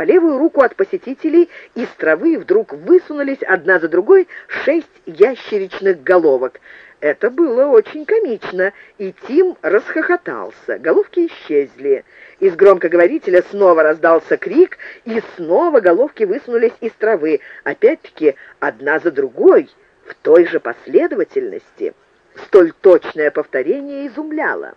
По левую руку от посетителей из травы вдруг высунулись одна за другой шесть ящеричных головок. Это было очень комично, и Тим расхохотался. Головки исчезли. Из громкоговорителя снова раздался крик, и снова головки высунулись из травы, опять-таки одна за другой, в той же последовательности. Столь точное повторение изумляло.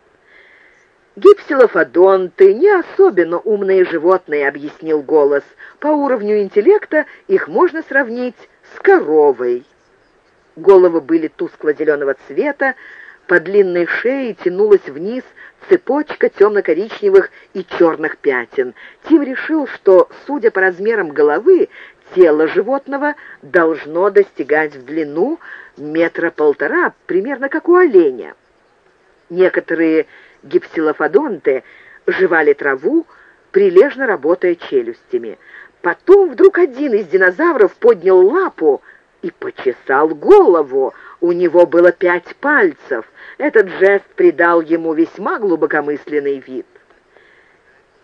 «Гипсилофодонты — не особенно умные животные», — объяснил голос. «По уровню интеллекта их можно сравнить с коровой». Головы были тускло-зеленого цвета, по длинной шее тянулась вниз цепочка темно-коричневых и черных пятен. Тим решил, что, судя по размерам головы, тело животного должно достигать в длину метра полтора, примерно как у оленя. Некоторые гипсилофодонты жевали траву, прилежно работая челюстями. Потом вдруг один из динозавров поднял лапу и почесал голову. У него было пять пальцев. Этот жест придал ему весьма глубокомысленный вид.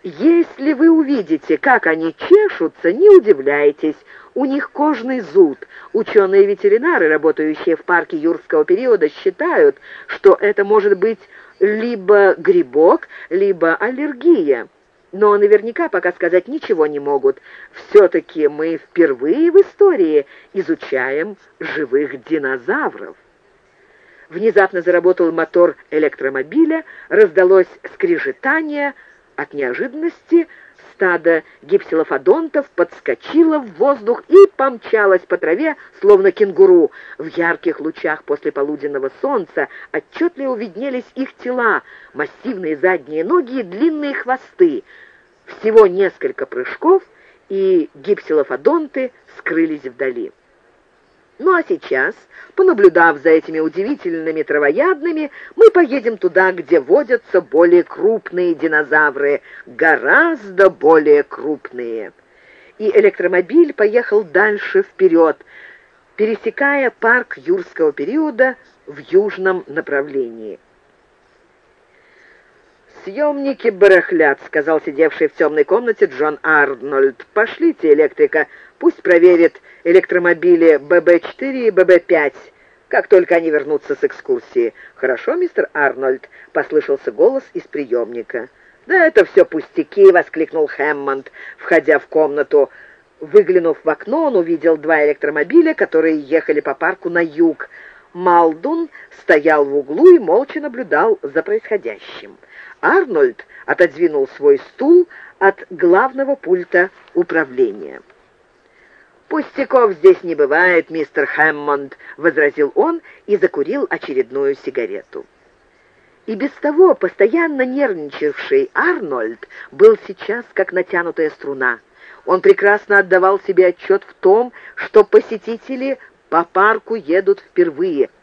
Если вы увидите, как они чешутся, не удивляйтесь. У них кожный зуд. Ученые-ветеринары, работающие в парке юрского периода, считают, что это может быть либо грибок, либо аллергия но наверняка пока сказать ничего не могут. Все-таки мы впервые в истории изучаем живых динозавров. Внезапно заработал мотор электромобиля, раздалось скрежетание. От неожиданности стадо гипсилофодонтов подскочило в воздух и помчалось по траве, словно кенгуру. В ярких лучах после полуденного солнца отчетливо виднелись их тела, массивные задние ноги и длинные хвосты. Всего несколько прыжков, и гипсилофодонты скрылись вдали. Ну а сейчас, понаблюдав за этими удивительными травоядными, мы поедем туда, где водятся более крупные динозавры, гораздо более крупные. И электромобиль поехал дальше вперед, пересекая парк юрского периода в южном направлении. «Съемники барахлят», — сказал сидевший в темной комнате Джон Арнольд. «Пошлите электрика, пусть проверит электромобили ББ-4 и ББ-5, как только они вернутся с экскурсии». «Хорошо, мистер Арнольд», — послышался голос из приемника. «Да это все пустяки», — воскликнул Хэммонд, входя в комнату. Выглянув в окно, он увидел два электромобиля, которые ехали по парку на юг. Малдун стоял в углу и молча наблюдал за происходящим. Арнольд отодвинул свой стул от главного пульта управления. «Пустяков здесь не бывает, мистер Хэммонд», — возразил он и закурил очередную сигарету. И без того постоянно нервничавший Арнольд был сейчас как натянутая струна. Он прекрасно отдавал себе отчет в том, что посетители по парку едут впервые —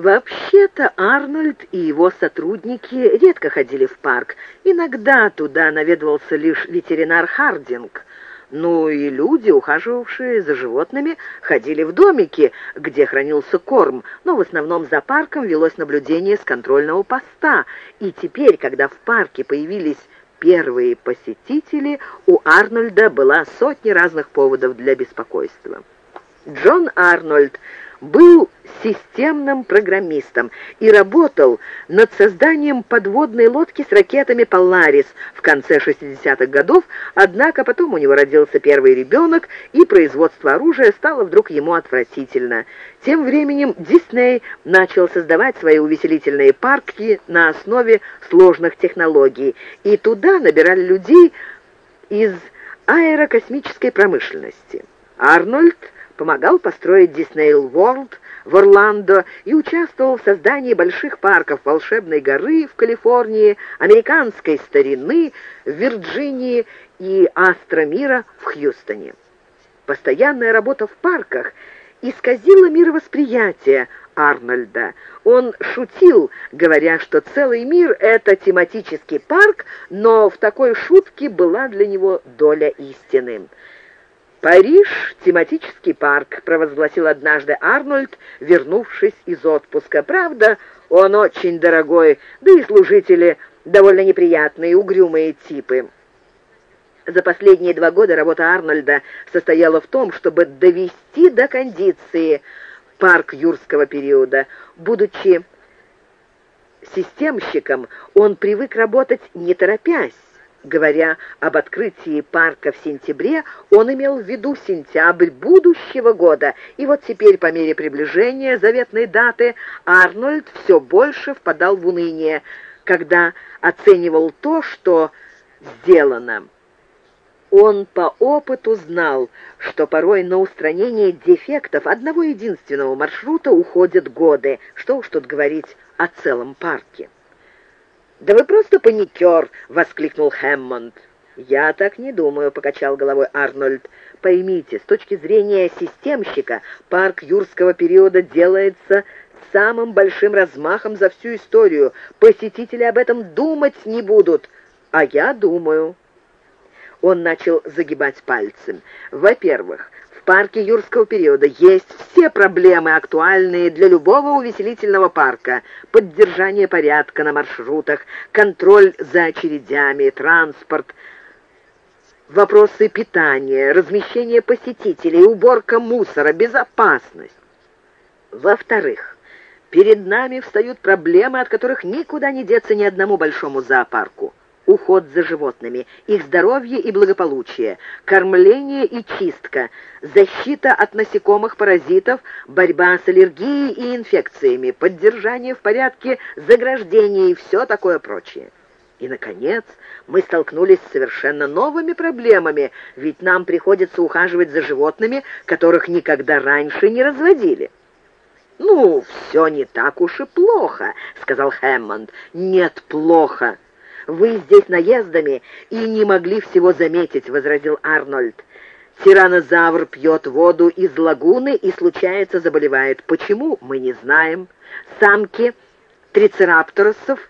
Вообще-то Арнольд и его сотрудники редко ходили в парк. Иногда туда наведывался лишь ветеринар Хардинг. Ну и люди, ухаживавшие за животными, ходили в домики, где хранился корм, но в основном за парком велось наблюдение с контрольного поста. И теперь, когда в парке появились первые посетители, у Арнольда была сотни разных поводов для беспокойства. Джон Арнольд был системным программистом и работал над созданием подводной лодки с ракетами «Поларис» в конце 60-х годов, однако потом у него родился первый ребенок, и производство оружия стало вдруг ему отвратительно. Тем временем Дисней начал создавать свои увеселительные парки на основе сложных технологий, и туда набирали людей из аэрокосмической промышленности. Арнольд помогал построить Диснейл Ворлд в Орландо и участвовал в создании больших парков Волшебной горы в Калифорнии, Американской старины в Вирджинии и Астромира в Хьюстоне. Постоянная работа в парках исказила мировосприятие Арнольда. Он шутил, говоря, что целый мир — это тематический парк, но в такой шутке была для него доля истины. «Париж — тематический парк», — провозгласил однажды Арнольд, вернувшись из отпуска. «Правда, он очень дорогой, да и служители довольно неприятные, угрюмые типы». За последние два года работа Арнольда состояла в том, чтобы довести до кондиции парк юрского периода. Будучи системщиком, он привык работать не торопясь. Говоря об открытии парка в сентябре, он имел в виду сентябрь будущего года, и вот теперь, по мере приближения заветной даты, Арнольд все больше впадал в уныние, когда оценивал то, что сделано. Он по опыту знал, что порой на устранение дефектов одного единственного маршрута уходят годы, что уж тут говорить о целом парке. «Да вы просто паникер!» — воскликнул Хэммонд. «Я так не думаю», — покачал головой Арнольд. «Поймите, с точки зрения системщика, парк юрского периода делается самым большим размахом за всю историю. Посетители об этом думать не будут, а я думаю». Он начал загибать пальцем. «Во-первых, в парке юрского периода есть все проблемы, актуальные для любого увеселительного парка. Поддержание порядка на маршрутах, контроль за очередями, транспорт, вопросы питания, размещение посетителей, уборка мусора, безопасность. Во-вторых, перед нами встают проблемы, от которых никуда не деться ни одному большому зоопарку уход за животными, их здоровье и благополучие, кормление и чистка, защита от насекомых-паразитов, борьба с аллергией и инфекциями, поддержание в порядке заграждений и все такое прочее. И, наконец, мы столкнулись с совершенно новыми проблемами, ведь нам приходится ухаживать за животными, которых никогда раньше не разводили. «Ну, все не так уж и плохо», — сказал Хэммонд. «Нет, плохо», «Вы здесь наездами и не могли всего заметить», — возразил Арнольд. «Тиранозавр пьет воду из лагуны и, случается, заболевает. Почему, мы не знаем. Самки трицерапторосов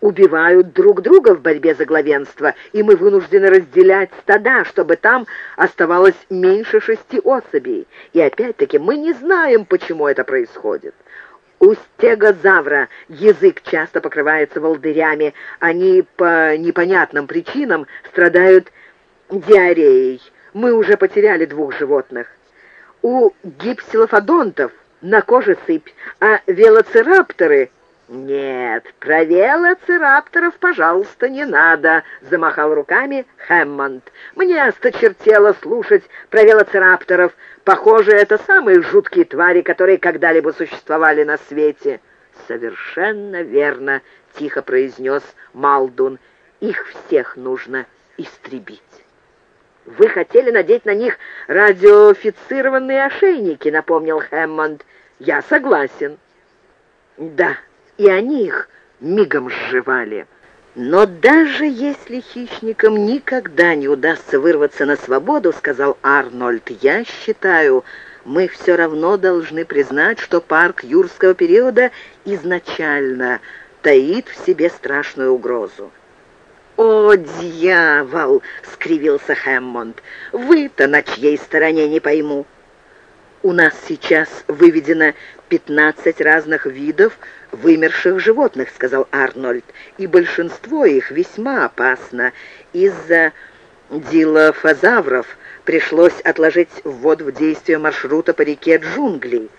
убивают друг друга в борьбе за главенство, и мы вынуждены разделять стада, чтобы там оставалось меньше шести особей. И опять-таки мы не знаем, почему это происходит. У стегозавра язык часто покрывается волдырями. Они по непонятным причинам страдают диареей. Мы уже потеряли двух животных. У гипсилофодонтов на коже сыпь, а велоцирапторы «Нет, про велоцирапторов, пожалуйста, не надо», — замахал руками Хэммонд. «Мне осточертело слушать про велоцирапторов. Похоже, это самые жуткие твари, которые когда-либо существовали на свете». «Совершенно верно», — тихо произнес Малдун. «Их всех нужно истребить». «Вы хотели надеть на них радиофицированные ошейники», — напомнил Хэммонд. «Я согласен». «Да», и они их мигом сживали. «Но даже если хищникам никогда не удастся вырваться на свободу, — сказал Арнольд, — я считаю, мы все равно должны признать, что парк юрского периода изначально таит в себе страшную угрозу». «О, дьявол!» — скривился Хэммонд. «Вы-то на чьей стороне не пойму?» «У нас сейчас выведено пятнадцать разных видов вымерших животных», — сказал Арнольд, «и большинство их весьма опасно. Из-за дилофазавров пришлось отложить ввод в действие маршрута по реке Джунглей.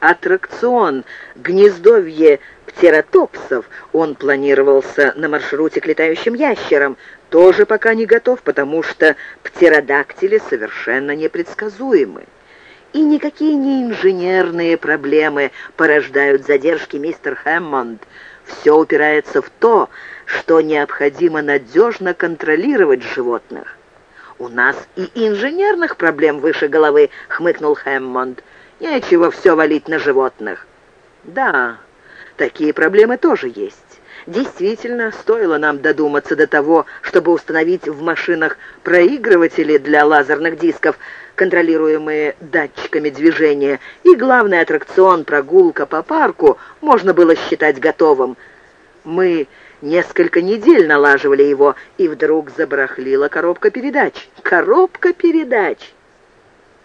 Аттракцион «Гнездовье птеротопсов» он планировался на маршруте к летающим ящерам, тоже пока не готов, потому что птеродактили совершенно непредсказуемы. И никакие не инженерные проблемы порождают задержки, мистер Хэммонд. Все упирается в то, что необходимо надежно контролировать животных. «У нас и инженерных проблем выше головы», — хмыкнул Хэммонд. «Нечего все валить на животных». «Да, такие проблемы тоже есть. Действительно, стоило нам додуматься до того, чтобы установить в машинах проигрыватели для лазерных дисков, контролируемые датчиками движения, и главный аттракцион «Прогулка по парку» можно было считать готовым. Мы несколько недель налаживали его, и вдруг забарахлила коробка передач. Коробка передач!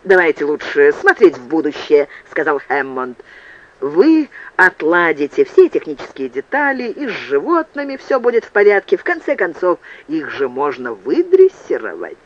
«Давайте лучше смотреть в будущее», — сказал Хэммонд. Вы отладите все технические детали, и с животными все будет в порядке. В конце концов, их же можно выдрессировать.